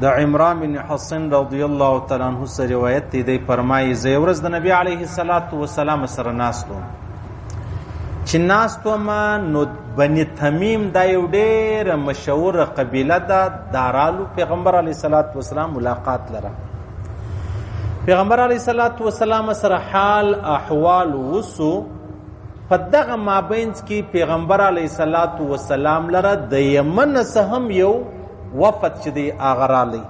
د عمران بن حسین رضی الله تعالی عنہ سره روایت دی دی فرمایي زه ورځ د نبی علیه الصلاۃ والسلام سره ناستو چې ناستو ما نو بنی تمیم دا یو ډېر مشهور قبیله ده دارالو پیغمبر علیه الصلاۃ والسلام ملاقات لره پیغمبر علیه الصلاۃ والسلام سره حال احوال وسو په دغه مابینځ کې پیغمبر علیه صلات وسلام لره د یمن څخه هم یو وفد چې دی هغه رالی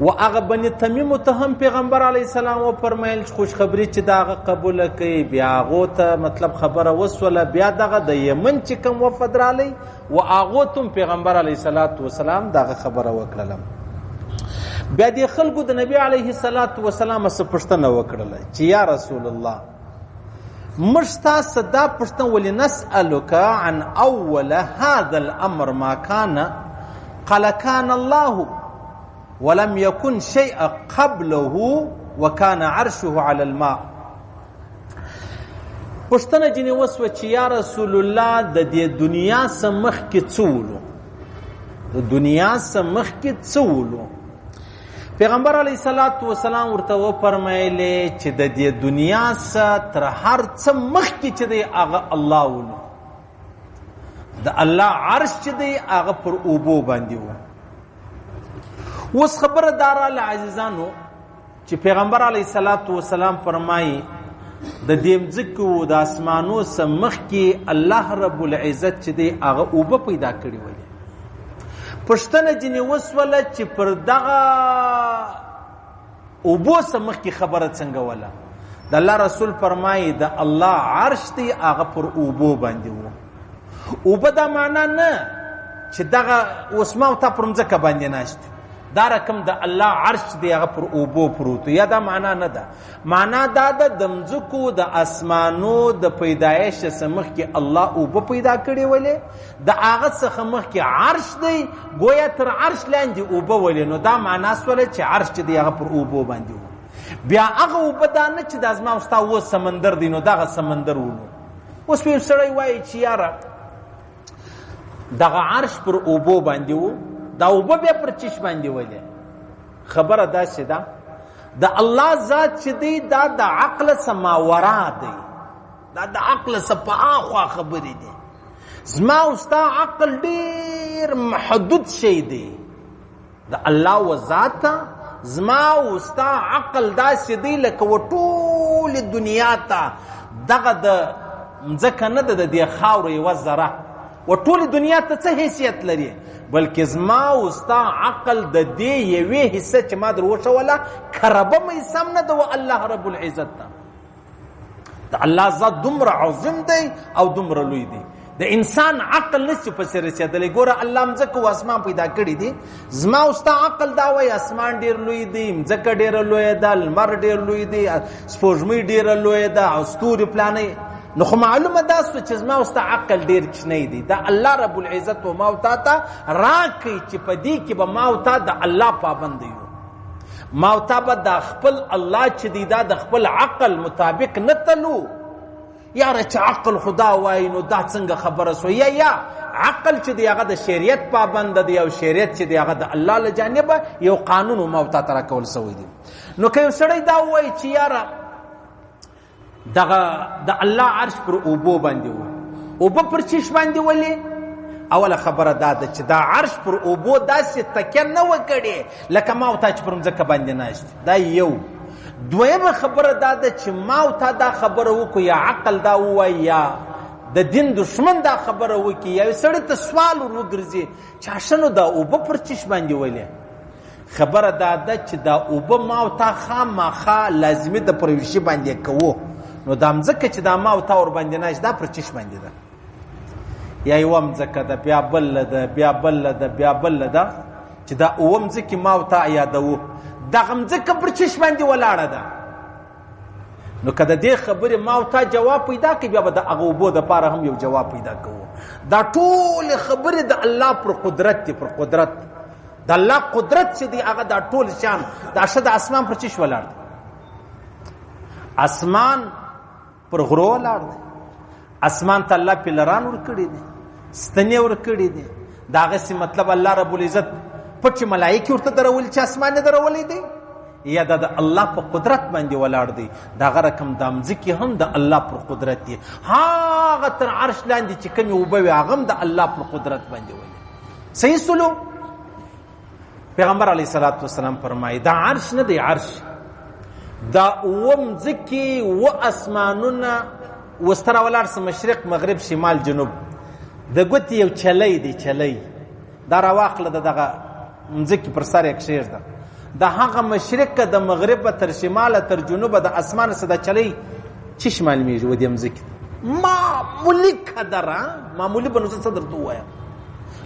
و هغه بني تمیم ته هم پیغمبر علی السلام و فرمایل خوشخبری چې داغه قبول کړي بیا غو ته مطلب خبره وسوله بیا دغه د یمن چې کوم وفد رالی و هغه تم پیغمبر علی صلوات و سلام دغه خبره وکړه بیا د خلکو د نبی علیه الصلاۃ والسلام څخه پوښتنه وکړه چې یا رسول الله موږ ستاسو دا پوښتنه ولې نسألک عن اول هذا الامر ما كان قال كان الله ولم يكن شيء قبله وكان عرشه على الماء پښتنه جنې وسو چې یا رسول الله د دې دنیا سمخ کې څولو د دنیا سمخ کې څولو پیغمبر علی صلوات و سلام ورته و فرمایل چې د دې دنیا سره تر هر څه مخکې چې دی هغه الله ونو د الله عرش چې دی هغه پر اوبو باندې و اوس خبره دار علی عزیزانو چې پیغمبر علی صلوات و سلام فرمایي د دې مځکو د اسمانو سره مخکې الله رب العزت چې دی هغه اوبه پیدا کړی وي پښتنه جنې وسوله چې پر دغه او بو سمخ کی خبره څنګه ولا د الله رسول فرمایي د الله عرش دی هغه پر او بو باندې وو او به دا معنا نه چې دغه اوسما او تا پر مځکه باندې ناشته دا رقم د الله عرش دی هغه پر او بو پروت یا دا معنا نه ده معنا دا ده د مځکو د اسمانو د پیدایش څخه مخکې الله او به پیدا کړي ولې د هغه څخه مخکې عرش دی گویا تر عرش لاندې او به ولې نو دا معنا سره چې عرش دی هغه پر او به باندې بیا هغه او به دا نه چې د ازما اوستا و سمندر دی نو دغه سمندر ولو اوس په سړی وایي چې یاره دغه عرش پر او به باندې وو دا او به پر چش باندې ولې خبره داسې ده د الله ذات چې دی دا د عقل سماورا دی دا د عقل سپاخوا خبرې دي زما او ستا عقل ډیر محدود شی دی د الله و ذات زما او ستا عقل داسې دی لکه و ټول دنیا ته دغه د مځکه نه ده د دې خاورې یوه ذره و ټول دنیا ته څه حیثیت لري بلکې زما او ستا عقل د دې یوې حصه چې ما در وښوله کربه مې سم نه ده و الله رب العزت ته د الله ذات دومره عظیم دی او دومره لوی دی د انسان عقل نشي پسې رسېدلی ګوره الله مځکه او اسمان پیدا کړي دي زما او ستا عقل دا وای اسمان ډیر لوی دی مځکه ډیر لوی ده لمر ډیر لوی دی سپوږمۍ ډیر لوی ده او ستوري پلانې نو خو معلومه دا سو چې زما او ستا عقل ډیر کښنی دی دا الله رب العزت و ما او تا ته راکړي چې په دې کې به ما او تا د الله پابند یو ما او تا به د خپل الله چې دی دا د خپل عقل مطابق نه تلو یاره چې عقل خدا وای نو دا څنګه خبره سو یا یا عقل چې دی هغه د شریعت پابند دی او شریعت چې دی هغه د الله له جانبه یو قانون او موتا تر کول سوی دی نو که سړی دا وای چې یاره دغه د الله عرش پر اوبو باندې و اوبه پر چیش باندې ولې اوله خبره دا ده چې دا عرش پر اوبو داسې تکیه نه وکړي لکه ما او تا چې پر مځکه باندې ناشت دا یو دویمه خبره دا ده چې ما او تا دا خبره وکړو یا عقل دا ووایي یا د دین دشمن دا خبره وکړي یا سړی ته سوال ور وګرځي چې شنو دا اوبه پر چش باندې ولې خبره دا ده چې دا اوبه ما او تا خامخا لازمي د پرویشي باندې کوو نو دا مځکه چې دا ما او تا ور باندې ناش دا پر چش باندې ده یا یوم ځکه د بیا بل د بیا بل د بیا بل د چې دا اوم ځکه ما او تا یادو دغه ځکه پر چش باندې ولاړه ده نو کله دې خبره ما او تا جواب پیدا کړي بیا به د هغه وبو د پاره هم یو جواب پیدا کوو دا ټول خبره د الله پر قدرت دی پر قدرت د الله قدرت چې دی هغه دا ټول شان دا شد اسمان پر چش ولاړ اسمان پر غرو لاړ دی اسمان ته الله پلران ور کړی دی ستنې ور کړی دی دا غسی مطلب الله رب العزت پټ ملائکه ورته درول چې اسمان درولې دی یا د الله په قدرت باندې ولاړ دی دا غره کم دامځکه هم د الله پر قدرت دی هاغه تر عرش لاندې چې کوم وبوي هغه د الله پر قدرت باندې وي صحیح سلو پیغمبر علی صلوات و سلام فرمایي دا عرش نه دی عرش دا اوم ځکه و اسمانونه وستر ولار سم مشرق مغرب شمال جنوب د ګوت یو چلی دی چلی دا راواخله دغه مځکه پر سر یک شیر ده د هغه مشرق د مغرب تر شمال تر جنوب د اسمان سره د چلی چې شمال میږي و دې مزکه معمولی قدره معمولی بنوسه صدر تو وایا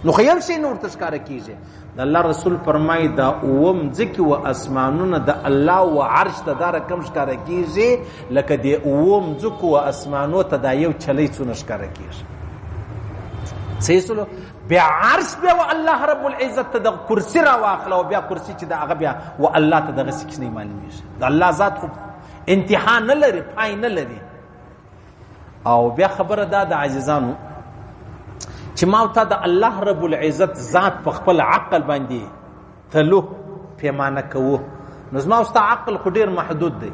نو خیال سي نور تسکار کیږي د الله رسول فرمای دا اوم ځکه و اسمانونه د الله او عرش ته دا رقم ښکار کیږي لکه د اوم ځکه و اسمانو ته دا یو چلی څونه ښکار کیږي صحیح سلو بیا عرش بیا و الله رب العزت ته د کرسی را واخله او بیا کرسی چې د هغه بیا و الله ته دغه سکس نه معلومیږي د الله ذات خو انتها نه لري پای نه لري او بیا خبره دا د عزیزانو چې ما ته د الله رب العزت ذات په خپل عقل باندې تلو پیمانه کوو نو زما او عقل خو ډیر محدود دی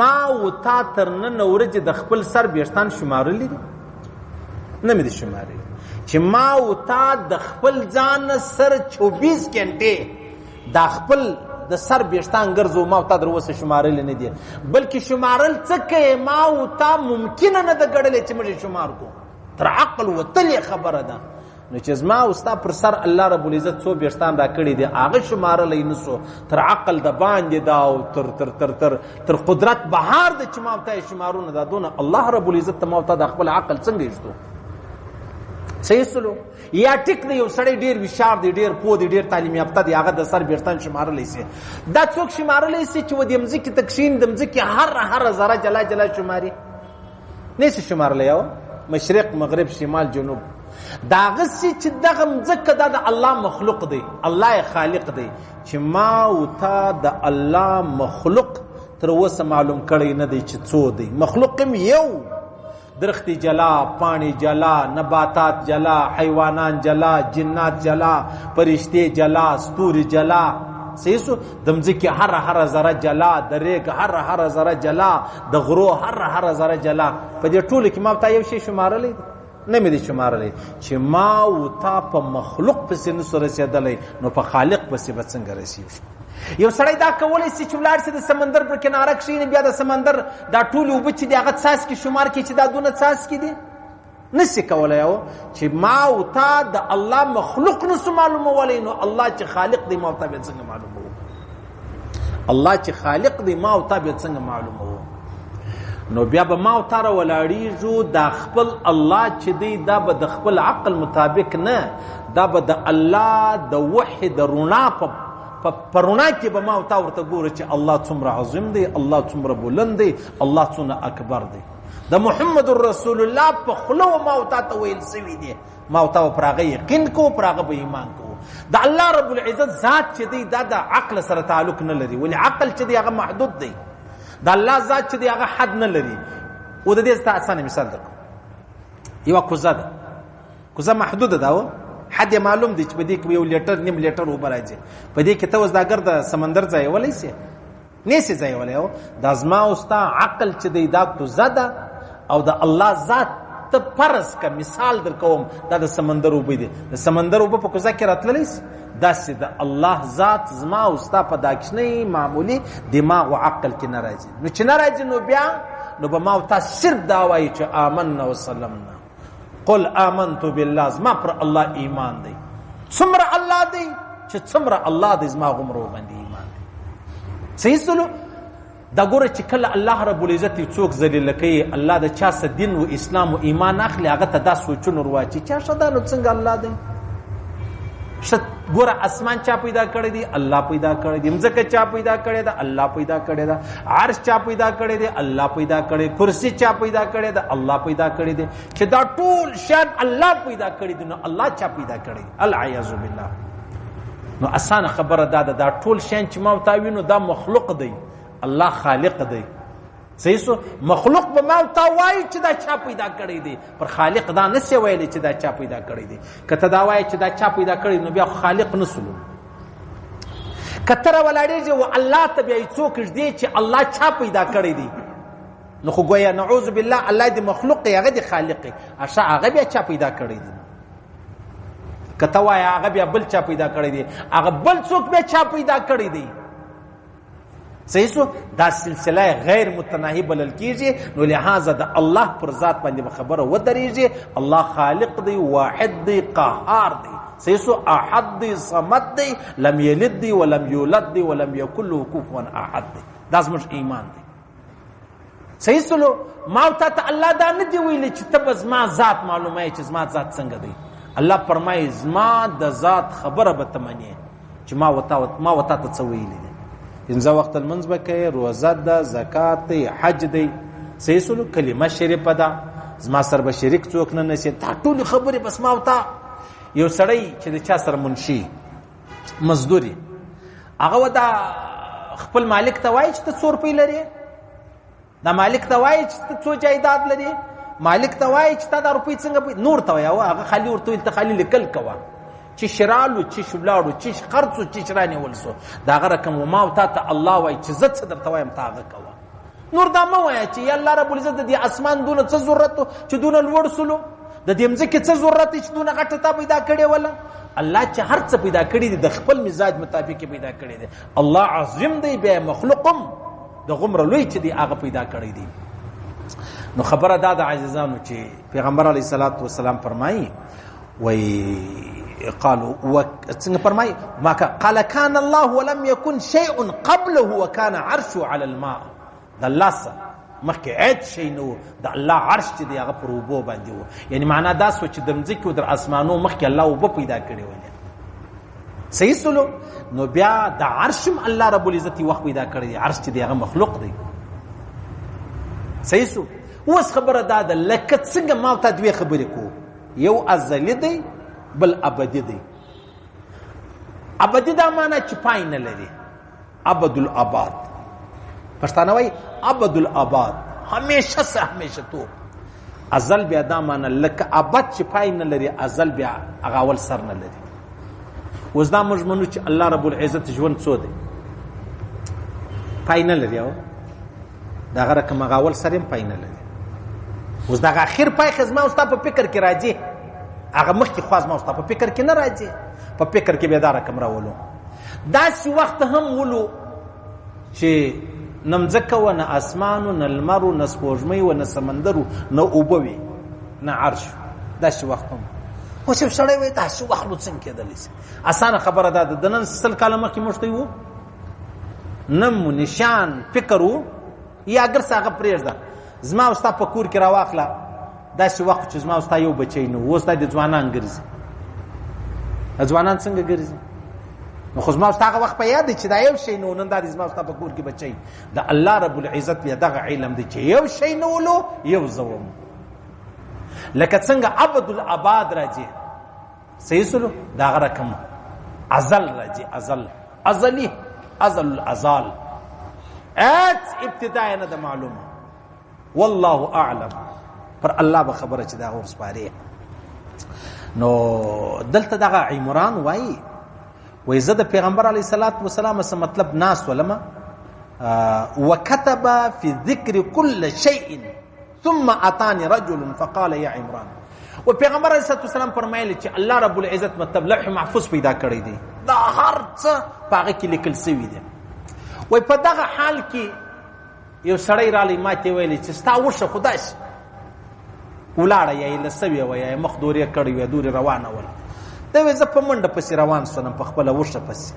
ما او تا تر نن ورځې د خپل سر بیرتان شمارلې دي نه مې دي شمارلې چې ما او تا د خپل ځان سر 24 غنټه دا خپل د سر بیشتان ګرځو ما او تا در اوسه شمارل نه دي بلکې شمارل څه کوي ما او تا ممکن نه د ګړلې چې موږ شمار کو تر عقل وتل خبره ده نو چې زما او ستا پر سر الله رب العزت څو بیشتان را کړی دی هغه شمارل نه سو تر عقل د باندې دا او تر تر تر تر تر قدرت بهار د چې ما او تا شمارونه دا دونه الله رب العزت ما او تا د خپل عقل څنګه یشتو صحیح سلو یا ټیک دی یو سړی ډیر وشار دی ډیر پوه دی ډیر تعلیم یافته دی هغه د سر بیرتن شمارلی سي دا څوک شمارلی سي چې و دې مځکې ته کښین د مځکې هر هر ذره جلا جلا شماري نه سي شمارلی یو مشرق مغرب شمال جنوب داغه سي چې دغه مځکه دا د الله مخلوق دی الله خالق دی چې ما او تا د الله مخلوق تر اوسه معلوم کړی نه دی چې څو دی مخلوق هم یو درخت جلا پانی جلا نباتات جلا حیوانان جلا جنات جلا پرشته جلا ستور جلا سیسو دمځکه هر هر ذره جلا د ریګ هر هر ذره جلا د غرو هر هر ذره جلا په دې ټول کې ما ته یو شی شمارلې نه مې دي شمارلې چې ما او تا په مخلوق پسې نو سره رسیدلې نو په خالق پسې به څنګه رسیږي یو سړی دا کولی شي چې ولاړ شي د سمندر پر کناره کښېني بیا د سمندر دا ټولې اوبه چې دي هغه څاڅکي شمار کړي چې دا دونه څاڅکي دي نسی کولای او چې ما او تا د الله مخلوق نسو معلومولی نو الله چې خالق دی ما او تا به څنګه معلومو الله چې خالق دی ما او تا به څنګه معلومو نو بیا به ما او تاره ولاړیږو دا خپل الله چې دی دا به د خپل عقل مطابق نه دا به د الله د وحی د رونا په په رونا کې به ما او تا ورته ګوره چې الله څومره عظیم دی الله څومره بلند دی الله څومره اکبر دی د محمد رسول الله په خلو ما او تا ته ویل سوي دی ما او تا پر هغه یقین کو پر هغه به ایمان کو د الله رب العزت ذات چې دی دا د عقل سره تعلق نه لري ولې عقل چې دی هغه محدود دی د الله ذات چې دی هغه حد نه لري او د دې ستاسو مثال درکو یو کوزه ده کوزه محدود ده حد معلوم دی چې په دې کې یو لیټر نیم لیټر اوبه راځي په دې کې ته اوس دا ګرد سمندر ځای ولای سي نه سي ځای ولای او د ازما او ستا عقل چې دی دا کوزه ده او د الله ذات ته پرس کا مثال در کوم دا د سمندر اوبه دي د سمندر اوبه په کوزه کې راتللی سي دا سي د الله ذات زما او ستا په داکښنی معمولی دماغ او عقل کې ناراضي نو چې ناراضي نو بیا نو به ما او تاسو صرف دا وایي چې آمنا وسلمنا قل آمنت بالله زما پر الله ایمان دی څومره الله دی چې څومره الله دی زما غمرو باندې ایمان دی صحیح سلو دا ګوره چې کله الله رب العزت څوک ذلیل کوي الله د چا سره دین او اسلام او ایمان اخلي هغه ته دا سوچونه ورواچي چې شدا نو څنګه الله دی شت ګوره اسمان چا پیدا کړی دی الله پیدا کړی دی مزکه چا پیدا کړی دا الله پیدا کړی دا عرش چا پیدا کړی دی الله پیدا کړی کرسی چا پیدا کړی دی الله پیدا کړی دی چې دا ټول شان الله پیدا کړی دی نو الله چا پیدا کړی العیاذ بالله نو اسان خبره دا ده دا ټول شان چې ما تاوی نو دا مخلوق دی الله خالق دی سیسو مخلوق به ما تا وای چې دا چا پیدا کړی دی پر خالق دا نسی ویلی چې دا چا پیدا کړی دی کته دا وای چې دا چا پیدا کړی نو بیا خالق نسلو کتره ولاړیږي او الله ته بیا څوک ږدي چې الله چا پیدا کړی دی نو خو ګویا نعوذ بالله الله دې مخلوق دی هغه دې خالق دی اشا هغه بیا چا پیدا کړی دی کته وای هغه بیا بل چا پیدا کړی دی هغه بل څوک بیا چا پیدا کړی دی صحیح سو دا سلسله غیر متناهی بلل کیږي نو لہذا د الله پر ذات باندې خبره ودرېږي الله خالق دی واحد دی قهار دی صحیح سو احد دی صمد دی لم یلد دی ولم یولد دی ولم یکن له کفوا احد دی دا زموږ ایمان دی صحیح سلو ما او تا ته الله دا نه دی ویلی چې ته به زما ذات معلومه یې چې زما ذات څنګه دی الله فرمایي زما د ذات خبره به ته منې چې ما وتا ما وتا ته څه ویلي دي پنځه وخت لمونځ به کوي روزه ده زکات دی حج دی صحیح سلو کلمه شریفه ده زما سره به شریک څوک نه نشي دا ټول خبرې بس ما وتا یو سړی چې د چا سره منشي مزدوري هغه ودا خپل مالک ته وایي چې ته څور پی لري دا مالک ته وایي چې ته څو جایداد لري مالک ته وایي چې تا دا روپۍ څنګه پی نور ته وایي هغه خالی ورته ته خالی لیکل کوه چې شرالو چې شبلاړو چې قرضو چې شرانه ولسو دا غره کوم ما او تا ته الله وایي چې زت صدر ته وایم تا هغه کوه نور دا مه وایه چې یا الله رب العزت د دې اسمان دونه څه ضرورت چې دونه لوړ سلو د دې مځکې څه ضرورت چې دونه غټه تا پیدا کړې ولا الله چې هر څه پیدا کړی دی د خپل مزاج مطابق پیدا کړی دی الله عظیم دی به مخلوقم د غمر لوی چې دی هغه پیدا کړی دی نو خبره دا د عزیزانو چې پیغمبر علی صلوات و سلام فرمایي وي قالوا وڅنګه فرمای ما قال كان الله ولم يكن شيء قبله وكان عرشه على الماء د الله سره مخکې عید شي نو د الله عرش چې دی هغه پر وبو باندې وو یعنی معنا دا سو چې د مځکې او د اسمانو مخکې الله وبو پیدا کړی و صحیح سلو نو بیا د عرشم الله رب العزت وخت پیدا کړی دی عرش چې دی هغه مخلوق دی صحیح سو اوس خبره دا ده لکه څنګه ما ته دوې خبرې کوو یو ازلی دی بل ابدی دی ابدی دا معنی چې پای نه لري ابد الاباد پښتانه وای ابد الاباد همیشه سه همیشه تو ازل بیا دا معنی لکه ابد چې پای نه لري ازل بیا هغه اول سر نه لري اوس دا موږ منو چې الله رب العزت ژوند څو دی پای نه لري او دا غره کوم غاول سره هم پاینه لري اوس دا اخر پای خزما اوس په فکر کې راځي هغه مخکې خواز ما اوس په فکر کې نه راځي په فکر کې به دا رقم راولو دا سی وخت هم ولو چې نمځکه و نه اسمان و نه لمر و نه سپوږمۍ و نه سمندر و نه اوبه وي نه عرش دا سی وخت هم اوس یو سړی وایي دا سی وخت نو څنګه کېدلی سي اسانه خبره ده د نن سل کاله مخکې موږ ته یو نم نشان فکر وو یا اگر څه هغه پرېږده زما او ستا په کور کې راواخله داسې وخت چې زما او ستا یو بچی نه اوس دا د ځوانان ګرځي ځوانان څنګه ګرځي نو خو زما او ستا هغه وخت په یاد چې دا یو شی نه نن دا د زما او ستا په کور کې بچی د الله رب العزت بیا دغه علم دی چې یو شی نه ولو یو زوم لکه څنګه عبد الاباد راځي صحیح سلو دا غره کوم ازل راځي ازل ازلی ازل الازال ات ابتدا نه ده معلومه والله اعلم پر الله به خبره چې دا ورس پاره نو دلته دغه عمران وای وای زه د پیغمبر علی صلوات و سلام سره مطلب ناس ولما وكتب في ذكر كل شيء ثم اتاني رجل فقال يا عمران او پیغمبر علیه الصلاه والسلام فرمایلی چې الله رب العزت مطلب لوح محفوظ پیدا کړی دی دا هر څه پاغه کې لیکل شوی دی وای په دغه حال کې یو سړی را لې ماته ویل چې ستا وشه خدای شي ولاړه یې لسوي وای مخ دورې کړی وای دورې روانه ول دا وې زه په منډه پسې روان سنم په خپل وشه پسې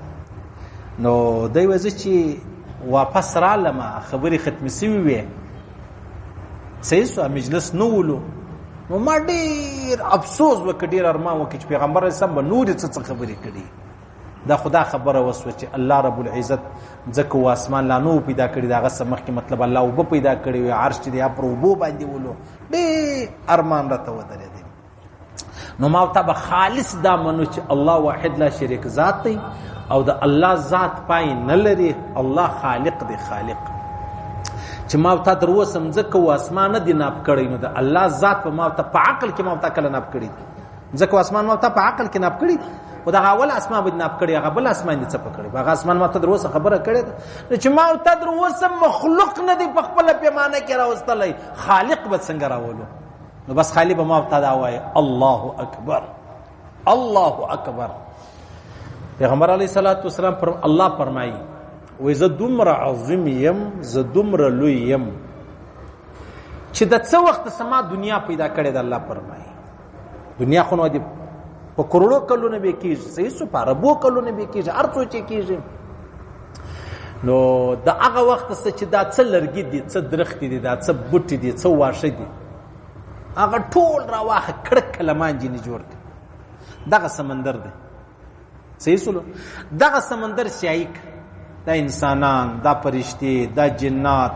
نو دا وې چې واپس را لمه خبرې ختم سوي وي صحیح سو مجلس نو ولو نو ما ډیر افسوس وکړ ډیر ارمان وکړ چې پیغمبر اسلام به نور څه خبرې کړي دا خدا خبره وسو چې الله رب العزت ځکه و اسمان لا نو پیدا کړی دا غسه مخکې مطلب الله وب پیدا کړی عرش دې پر وبو باندې ولو ډیر ارمان راته ودرې نو ما ته به خالص دا منو چې الله واحد لا شریک ذات دی او د الله ذات پای نه لري الله خالق دی خالق چې ما ته درو سمځکه او اسمان نه دی ناب کړی نو د الله ذات په ما ته په عقل کې ما ته کله ناب کړی ځکه اسمان ما ته په عقل کې ناب کړی او دا اول اسمان باندې ناب کړی هغه بل اسمان دې څه پکړي هغه اسمان ما ته درو خبره کړی نو چې ما ته درو سم مخلوق نه دی په خپل پیمانه کې راوستلای خالق به څنګه راولو نو بس خالی به ما ته دا وای الله اکبر الله اکبر پیغمبر علی صلوات و سلام پر الله فرمایي وې زه دومره عظیم یم زه دومره لوی یم چې د څه وخت سما دنیا پیدا کړې د الله فرمایي دنیا خو نو دی په کروڑو کلونه به کیږي صحیح سو په ربو کلونه به کیږي هر څو چې کیږي نو د هغه وخت څخه چې دا څه لرګي دي څه درختې دي دا څه بوټي دي څه واښه دي هغه ټول راواخه کړک کلمان جنې جوړ کړ دغه سمندر دی صحیح سولو دغه سمندر سیایک دا انسانان دا پرشتي دا جنات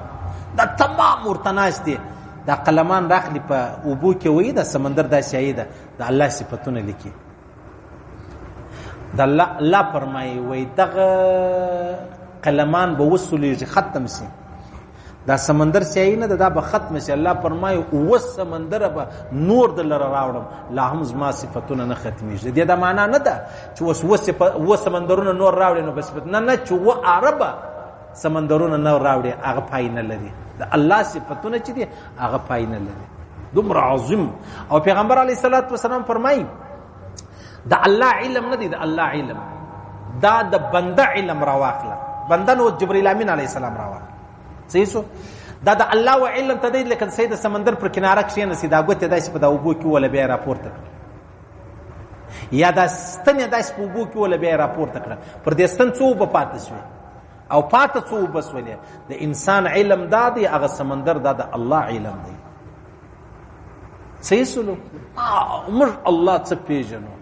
دا تمام ورته ناست دي دا قلمان راخلي په اوبو کې وایي دا سمندر دا سیایي ده د الله صفتونه لیکي د الله الله فرمایي وای دغه قلمان به وسولېږي ختم سي دا سمندر سیاهی نه دا به ختم سي الله فرمایي او سمندر به نور د لره راوړم لا هم زما صفاتونه نه ختمېږي دې دا معنا نه ده چې اوس و سمندرونه نور راوړي نو بس نه نه چې و عربه سمندرونه نه راوړي هغه پای نه لري د الله صفاتونه چې دي هغه پای نه لري دومره عظیم او پیغمبر علی صلوات و سلام فرمایي د الله علم نه دی د الله علم دا د بنده علم راواخله بنده نو جبرئیل امین علی السلام راواخله صحیح شو دا د الله و علم ته دی لکه سید سمندر پر کناره کښې نه سیدا ګوت داسې په دا وبو کې ولا بیا راپورته یا دا ستن یا داسې په اوبو کې وله بیا راپورته کړه پر دې ستن څو اوبه پاتې شوې او پاتې څو اوبه شولې د انسان علم دا دی هغه سمندر دا د الله علم دی صحیح سلو موږ الله څه پیژنو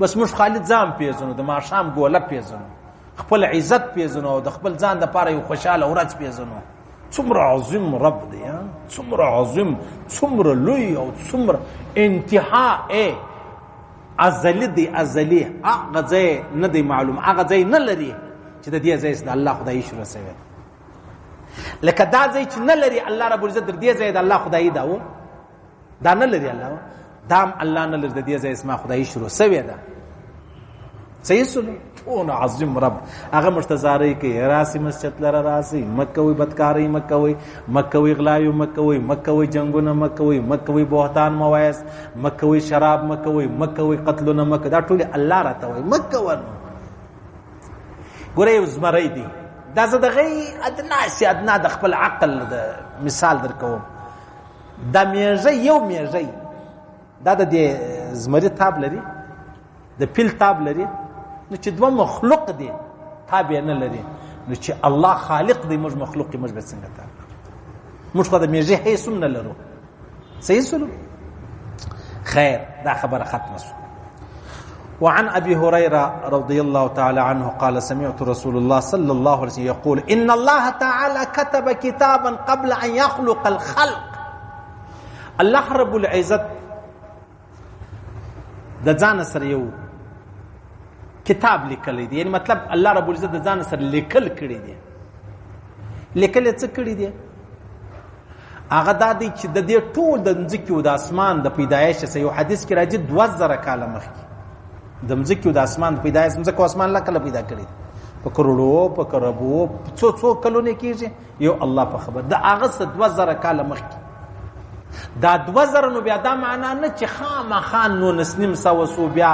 بس موږ خالد ځان پیژنو د ماښام ګوله پیژنو خپل عزت پیژنو او د خپل ځان لپاره یو خوشاله ورځ پیژنو څومره عظیم رب دی څومره عظیم څومره لوی او څومره انتها ای ازلی دی ازلی هغه ځای نه دی معلوم هغه ځای نه لري چې د دې ځای د الله خدای شروع شوی لکه دا ځای چې نه لري الله رب العزت در دې ځای د الله خدای دا و دا نه لري الله دام الله نه لري د دې ځای اسما خدای شروع سوی ده صحیح سلو اون عظیم رب هغه مرتزاری کوي راسي مسجد لره راسي مکوي بدکاری مکوي مکوي غلاوي مکوي مکوي جنگونه مکوي مکوي بهتان مواس مکوي شراب مکوي مکوي قتلونه مکوي دا ټول الله راته وي مکوي ګورې زمری دي دا زه د غي ادنا سي ادنا د خپل عقل د مثال درکوم دا میږی یو میږی دا د دې زمری تاب لري د پیل تاب لري نو چې دوه مخلوق دي تاب یې نه لري نو چې الله خالق دی موږ مخلوق دی موږ به څنګه تاب موږ خو د میږی هیڅ نه لرو صحیح سلو خیر دا خبره ختمه شوه وعن ابي هريره رضي الله تعالى عنه قال سمعت رسول الله صلى الله عليه وسلم يقول ان الله تعالى كتب كتابا قبل ان يخلق الخلق الله رب العزت د ځان سره یو کتاب لیکل دي یعنی مطلب الله رب العزت د ځان سره لیکل کړی دي لیکل څه کړی دي هغه دا دی چې د دې ټول د مځکې او د اسمان د پیدایش سره یو حدیث کې راځي دوه زره کاله مخکې د مځکې او د اسمان د پیدایش مځکه او اسمان لا کله پیدا کړي په کروڑو په کربو څو څو کلونه کیږي یو الله په خبر دا هغه څه 2000 کال مخکې دا 2000 نو بیا دا معنا نه چې خامخا نو نسنیم سو سو بیا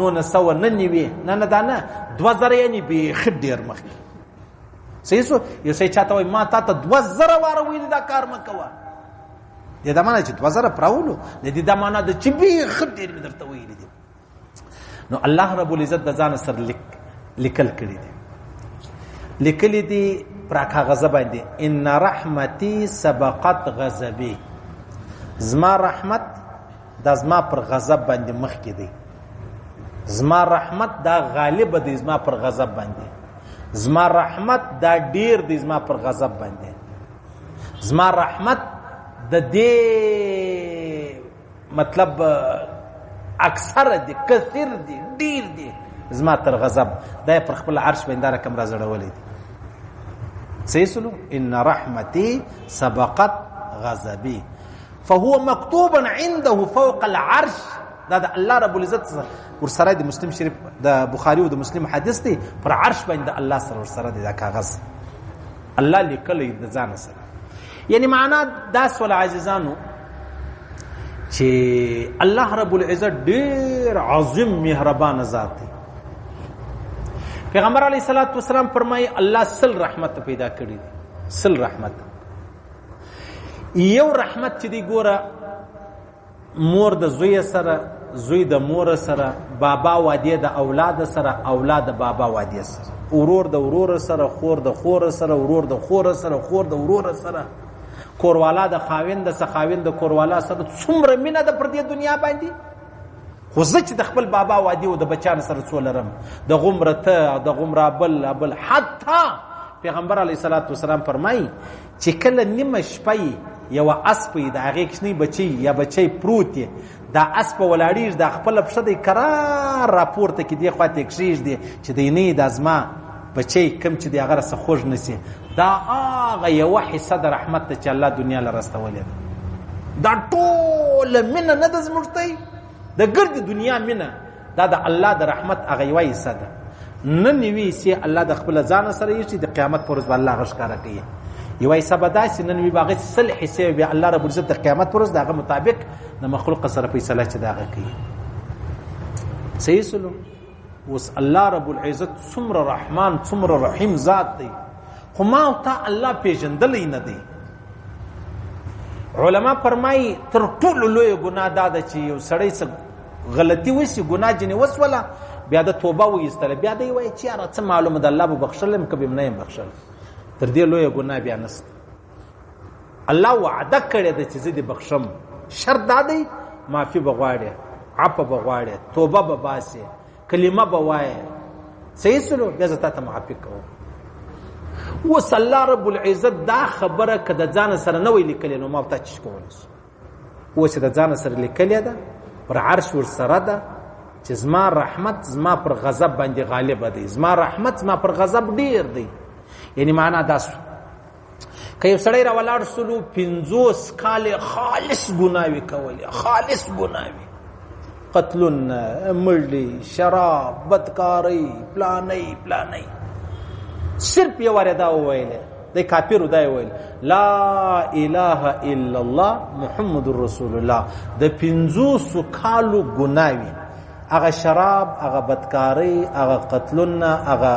نو نسو نه نیوي نه نه دا نه 2000 یعنی به خډیر مخکې صحیح سو یو سې چاته وای ما تا ته 2000 واره ویل دا کار مکوه د دا معنی چې 2000 پراولو د دې دا معنی د چې به خدیر مې درته ویل دي نو الله رب العزت د ځان سر لیک لیکل کړی دي لیکل دي پر کاغذ باندې ان رحمتي سبقت غضبي زما رحمت دا زما پر غضب باندې مخ کې دی زما رحمت دا غالب دی زما پر غضب باندې زما رحمت دا ډیر دی زما پر غضب باندې زما رحمت د دې مطلب اکثر دی کثیر دی ډیر دی زما تر غضب دا پر خپل عرش باندې رقم را زړولې دي سيسلو ان رحمتي سبقت غضبي فهو مکتوبا عنده فوق العرش دا د الله رب العزت سره ور سره د مسلم شریف د بخاری او د مسلم حدیث دی پر عرش باندې الله سره ور سره د کاغذ الله لیکل د ځان سره یعنی معنا دا سول عزیزانو چې الله رب العزت ډیر عظیم مهربان ذات دی پیغمبر علی صلوات و سلام فرمای الله سل رحمت پیدا کړی سل رحمت یو رحمت چې دی ګوره مور د زوی سره زوی د مور سره بابا وادي د اولاد سره اولاد د بابا وادي سره ورور د ورور سره خور د خور سره ورور د خور سره خور د ورور سره کوروالا د خاوند د سخاوند د کوروالا سره څومره مینه د پر دې دنیا باندې خو زه چې د خپل بابا وادي او د بچان سره څو لرم د غمره ته د غمره بل بل حتی پیغمبر علی صلوات و سلام فرمای چې کله نیمه شپه یو اسب د هغه کښنی بچي یا بچي پروت دی دا اسب ولاړیږي د خپل پښه د قرار راپورته کې دی خواته کښیږي چې دی نه د ازما بچی کم چې دی هغه رسه خوږ نسی دا هغه یو حصہ د رحمت ته چې الله دنیا لره راستولې ده دا ټول مینه نه د زموږتای د ګرد دنیا مینه دا د الله د رحمت هغه یو حصہ ده نه نیوي سي الله د خپل ځان سره یې چې د قیامت پر ورځ الله غش کار کوي یو حصہ به داسې نن وی باغ سل حصہ به الله رب عزت د قیامت پر ورځ دغه مطابق د مخلوق سره فیصله چې داغه کوي صحیح سلو اوس الله رب العزت څومره رحمان څومره رحیم ذات دی خو ما او تا الله پیژندلی نه دی علما فرمایي تر ټولو لوی ګناه دا ده چې یو سړی څه غلطي وشي ګناه جنې وسوله بیا د توبه وایستله بیا دی وایي چې یاره څه معلومه ده الله به بخښلم که به نه یم بخښل تر دې لویه ګناه بیا نشته الله وعده کړې ده چې زه دې بخشم شرط دا دی معافي به غواړې عفه به غواړې توبه به باسې کلمه به وایې صحیح سلو بیا زه تا ته معافي کوم اوس الله رب العزت دا خبره که د ځان سره نه وی لیکلې نو ما به تا چی کولی شو اوس د ځان سره لیکلې ده پر عرش ور سره ده چې زما رحمت زما پر غضب باندې غالب دی زما رحمت زما پر غضب ډیر دی یعنی معنا دا سو که یو سړی را ولاړ سلو 50 کال خالص ګناوي کولې خالص ګناوي قتلون مړلی شراب بدکاری پلانې پلانې صرف یو وردا وویل د کافرو دا ویل لا اله الا الله محمد رسول الله د پنځو سکالو ګناوي هغه شراب هغه بدکاری هغه قتلونه هغه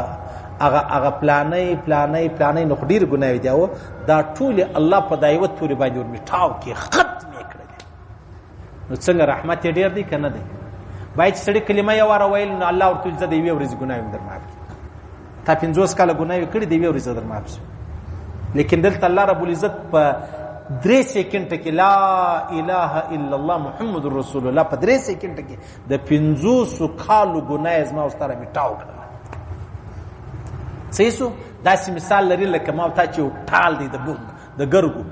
هغه هغه پلانې پلانې پلانې نو ډیر ګناوي دی او دا ټول الله په دایوت پورې باندې ورمیټاو کې ختم کړل نو څنګه رحمت ډیر دی کنه دی باید سړی کلمه یې واره ویل نو الله ورته ځدې وی ورځ ګناوي درمعاف تا 50 کاله ګناوي کړې دی وی ورځ در معاف شي لیکن دلته الله رب العزت په درې سکند کې لا اله الا الله محمد رسول الله په درې سکند کې د 500 کالو ګناه زما او ستاره میټاو کړل صحیح سو داسې مثال لري لکه ما تا چې ټال دی د بوم د ګرګو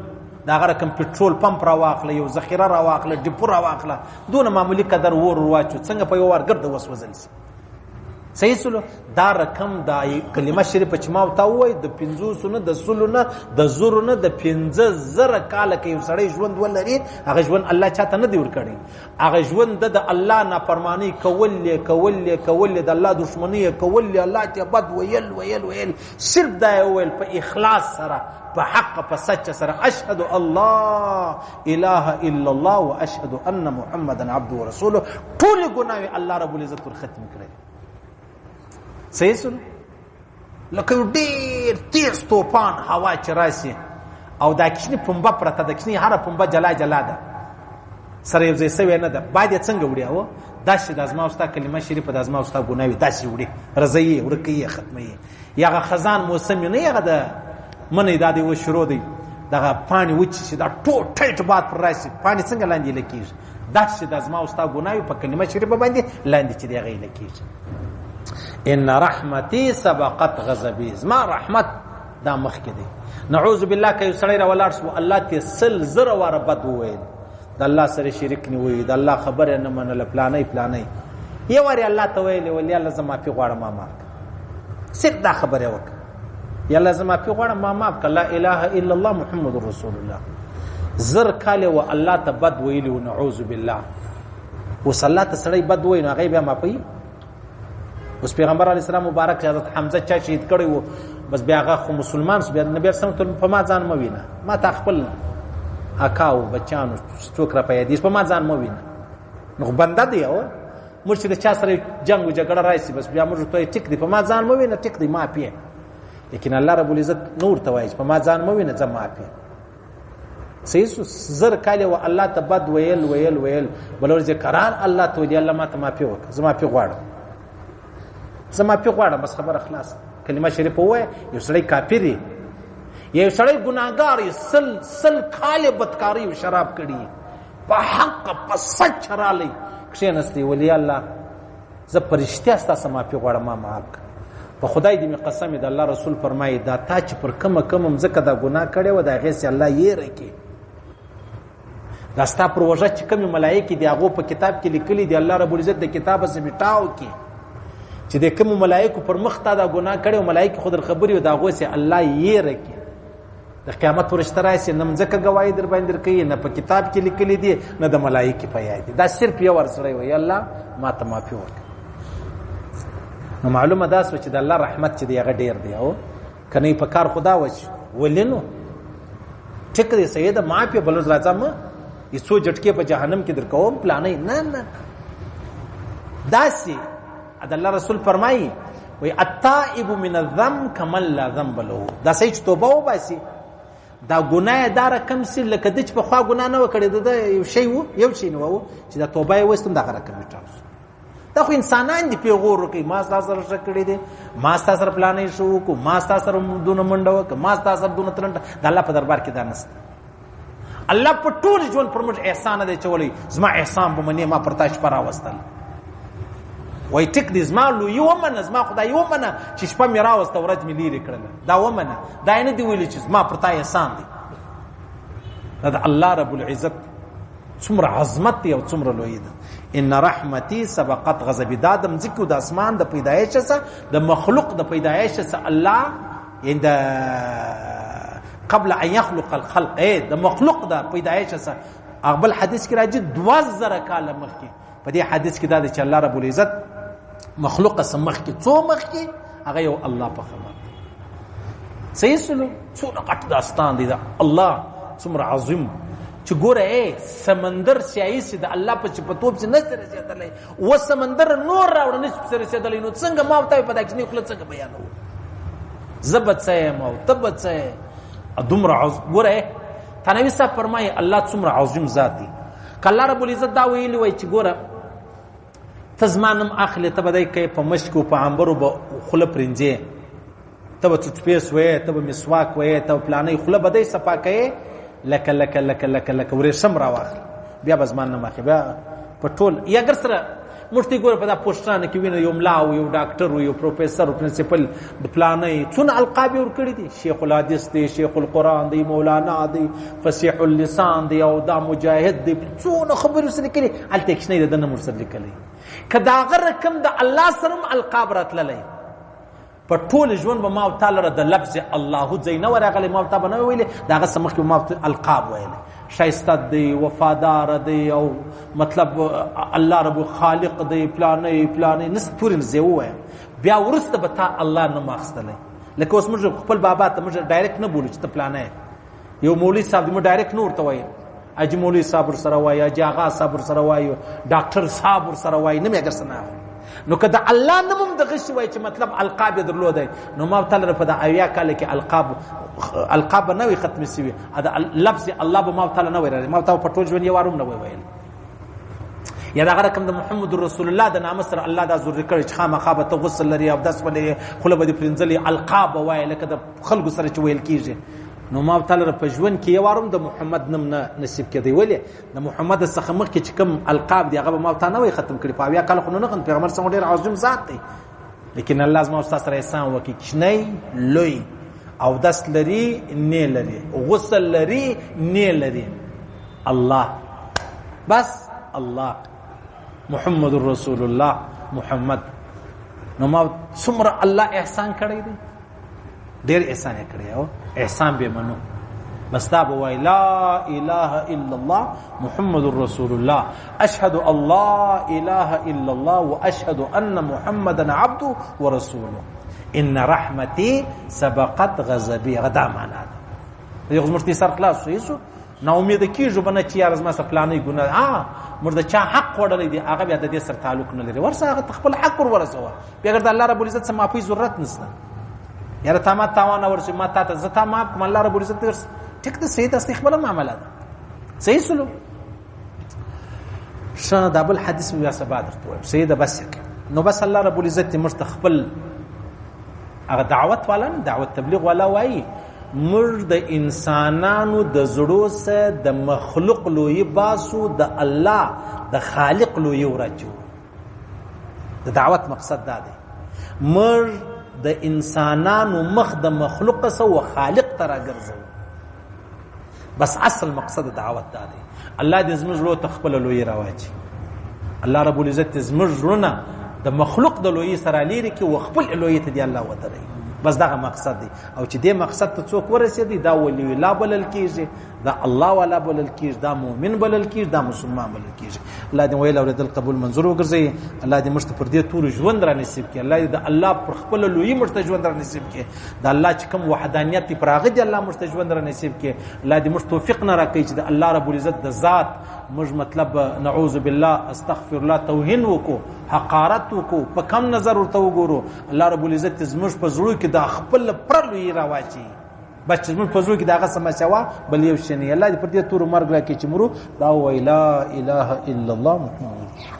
دا غره کم پټرول پمپ را واخله یو ذخیره را واخله ډیپو را واخله دونه معمولی قدر ور واچو څنګه په یو ور ګرد وسوځل سي صحیح سلو دا رقم دا کلمه شریف چې ما تا وای د 500 نه د سلو نه د زرو نه د 15000 کال کې یو سړی ژوند ولري هغه ژوند الله چاته نه دی ورکړي هغه ژوند د الله نافرمانی کول کول کول د الله دشمنی کول الله ته بد ویل ویل ویل صرف دا ویل په اخلاص سره په حق په سچ سره اشهد الله اله الا الله واشهد ان محمدا عبد ورسوله ټول ګناوي الله رب العزت پر ختم کړي صحیح سن لکه ډیر تیز توپان هوا چې راسي او دا کښنی پنبه پرته د کښنی هر پنبه جلا جلا ده سره یو ځای سوی نه ده باید څنګه وړي او داسې د ازما اوستا کلمه شریفه د ازما اوستا ګناوي داسې وړي رضایي ورکیه ختمه یغه خزان موسم نه یغه د منې دا دی و شروع دی دغه پانی وچ چې دا ټو ټیټ باد پر راشي پانی څنګه لاندې لکیږي دا چې د ازما او ستا ګناوي په کلمه شریفه باندې لاندې چې دی غي لکیږي ان رحمتي سبقت غضبي زما رحمت دا مخ کې دی نعوذ بالله کې سړی را ولاړ سو الله ته سل زر واره بد وویل د الله سره شریک نیوي د الله خبره نه منله پلانې پلانې یو وری الله ته ویلې ولې الله زما په غواړه ما مارک صرف دا خبره وکړه یا الله زما په غواړه ما معاف کړه لا اله الا الله محمد رسول الله زر کاله و الله ته بد ویلی و نعوذ بالله اوس الله ته سړی بد وای نو غیب ما پي اوس پیغمبر علی السلام مبارک حضرت حمزه چا شهید کړی وو بس بیا هغه خو مسلمان سو بیا نبی سم ته په ما ځان موینه ما تا خپل اکاو بچانو څوک را پیدا دي په ما ځان موینه نو بنده دی او موږ چې د چا سره جنگ او جګړه راشي بس بیا موږ ته ټیک دی په ما ځان مو وینه ټیک دی ما پیه لیکن الله رب العزت نور ته وایي په ما ځان مو وینه ځم ما پیه سیس زر کاله و الله ته بد ویل ویل ویل بلور چې قرار الله ته دی الله ما ته ما پیه وک زما پیه غواړم زما پیه غواړم بس خبر اخلاص کلمه شریفه وای یو سړی کافر دی یو سړی ګناګار سل سل کاله بدکاری او شراب کړی په حق په سچ رالی کښېنستی ولی الله زه په رښتیا ستاسو معافي غواړم ما معاف کړه په خدای دې مې قسم د الله رسول فرمایي دا تا چې پر کومه کومه مځکه دا ګناه کړې وه د هغې سې الله یېره کړي دا ستا پر وژه چې کومې ملایکې دي هغو په کتاب کې لیکلي دي الله رب العزت د کتابه سې مټاو کړي چې د کومو ملایکو پر مخ تا دا ګناه کړې او ملایکې خو در خبرې او د هغو سې الله یېره کړي د قیامت ورځ ته راشي نه مځکه ګواهي در باندې کوي نه په کتاب کې لیکلي دي نه د ملایکې په یاد دي دا صرف یو ورسره وي الله ما ته معافي وکړي نو معلومه دا سو چې د الله رحمت چې دی هغه ډیر دی او کنه په کار خدا وچ ولینو ټیک دی سید ما په بل راځم یې څو جټکې په جهنم کې درکوم پلانې نه نه داسي د الله رسول فرمایي وي التائب من الذنب کمن لا ذنب له دا سې چې توبه وباسي دا ګناه دا رقم سي لکه د چې په خوا ګناه نه وکړي دا یو شی وو یو شی نه وو چې دا توبه یې وستم دا رقم ټاس دا خو انسانان دي پیغور کوي ما تاسو سره شکړې دي ما تاسو سره پلانې شو کو ما تاسو سره دونه منډه وک ما تاسو سره دونه ترنده د الله په دربار کې دا نشته الله په ټول ژوند پر موږ احسان دی چولی زما احسان به منې ما پر تاسو پر راوستل وای ټیک دې زما لو یو منه زما خدای یو منه چې شپه مې راوسته ورځ مې لیرې کړل دا و منه دا نه دی ویل چې زما پر تا احسان دی دا الله رب العزت څومره عظمت دی او څومره لوی دی ان رحمتي سبقت غضب دادم ذکر د اسمان د پیدایش سره د مخلوق د پیدایش سره الله ان د قبل ان يخلق الخلق اي د مخلوق د پیدایش سره اغبل حدیث کې راځي 2000 کال مخکې په دې حدیث کې دا چې الله رب العزت مخلوق سمخ کې څو مخ کې هغه یو الله په خبر صحیح سلو څو نقط داستان دی دا الله څومره عظیم چې ګوره سمندر سیایي سي د الله په چپتوب سي نه سره زیاتلې و سمندر نور راوړ نه څه رسیدلې نو څنګه ما ته په دکې نه خپل څنګه بیانو زبد سه مو تبد سه دمر عز ګره تنوي صاحب فرمای الله څومره عظیم ذات دی کله رب العزت دا ویلی وای چې ګوره تزمانم اخلی ته بدای کې په مشکو په عنبرو خله پرنجه ته به ټوټپیس وې ته به مسواک وې ته پلانې خله بدې صفا کې لکه لکه لکه لکه لکه ورسم راوخ بیا بزمان نه مخه بیا په ټول یا ګر سره مرتي ګور په دا پوسټرانه کې ویني یو ملا او یو ډاکټر او یو پروفیسور او پرنسپل د پلانې څون القاب ور کړی دي شیخ الحدیث دی شیخ القرآن دی مولانا دی فصیح اللسان دی او دا مجاهد دی څون خبرې سره کړي الته کې نه د نمر سره لیکلې کدا غره کم د الله سره القاب راتللې په ټول ژوند به ما او تعالی را د لفظ الله ځای نه ورغلی ما او تا به نه ویلې د هغه څه مخکې ما القاب ویلې ښایسته دی وفادار دی او مطلب الله رب خالق دی پلانې پلانې نس پورې زه وایم بیا ورسته به تا الله نه ماخستلې لکه اوس موږ خپل بابا ته موږ ډایرکټ نه بولو چې ته پلانې یو مولوی صاحب مو ډایرکټ نور ته وایي اج مولوی صاحب ور سره وایي اج هغه صاحب ور سره وایي ډاکټر صاحب ور سره وایي نه مې اگر سنا نو کدا الله نمم د غش وای چې مطلب القاب درلود نو ما تعالی په د اویا کال کې القاب القاب نه وي ختم سی وي دا لفظ الله به ما تعالی نه ویل ما تعالی په ټول ژوند یې وارم نه ویل یا دا رقم د محمد رسول الله د نام سره الله دا زور کړی چې خامخا به غسل لري او داس ولې خله به پرنځلې القاب وای لکه د خلکو سره چې ویل کیږي نو ما تعالی په ژوند کې یوارم د محمد نم نه نصیب کړي ولې د محمد څخه مخکې چې کوم القاب دی هغه ما ته نه وي ختم کړي په بیا کله خو نه غن پیغمبر څنګه ډیر عظیم ذات دی لیکن الله زما استاد سره احسان وکي کښنی لوی او دس لري نه لري غسل لري نه لري الله بس الله محمد رسول الله محمد نو ما څومره الله احسان کړی دی ډیر احسان یې کړی او احسان به منو بس دا به وای لا اله الا الله محمد رسول الله اشهد الله اله الا الله واشهد ان محمدا عبده ورسوله ان رحمتي سبقت غضبي غدا معنا یو زمرتي سر خلاص شو نا امید کیږو بنه چې یار زما سره پلانې ګناه ها موږ د چا حق وړلې دي هغه بیا د دې سره تعلق نه لري ورسه هغه خپل حق ور ورسوه بیا ګر د الله رب العزت سم معافي ضرورت نشته یاره تا ما تاوان ورسې ما تا ته زتا ما کوم الله رب العزت درس ټیک د سید است خپل معاملات صحیح سلو شنه د بل حدیث بیا سبا درته وایم سید بس نو بس الله رب العزت مرتخبل هغه دعوت والا دعوت تبلیغ والا وایي موږ د انسانانو د زړو سه د مخلوق لوی باسو د الله د خالق لوی ورچو د دعوت مقصد دا دی مر د انسانانو مخ د مخلوق سو خالق ترا ګرځو بس اصل مقصد دعوت دا دی الله دې زموږ لو تخپل لوی راواچي الله رب العزت زموږ زړونه د مخلوق د لوی سره لري کې وخپل لوی ته دی الله ودرې بس دغه مقصد دی او چې دې مقصد ته څوک ورسېدي دا ولی لا بلل کیږي دا الله والا بلل کیږي دا مؤمن بلل کیږي دا مسلمان بلل کیږي الله دې ویل اورېدل قبول منظور وګرځي الله دې مشت پر دې تور ژوند را نصیب کړي الله دې د الله پر خپل لوی مشت ژوند را نصیب کړي د الله چې کوم وحدانیت دی پر هغه دی الله موږ ته ژوند را نصیب کړي الله دې موږ توفیق نه راکړي چې د الله رب العزت د ذات موږ مطلب نعوذ بالله استغفر الله توهین وکړو حقارت وکړو په کم نظر ورته وګورو الله رب العزت زموږ په زړه کې د خپل پرلوی راواچي بس چې موږ په زړه کې داغه سمسیا وا بل یو شنی الله دې پر دې تور مرګ راکړي چې مرو دا ویلا اله الا الله محمد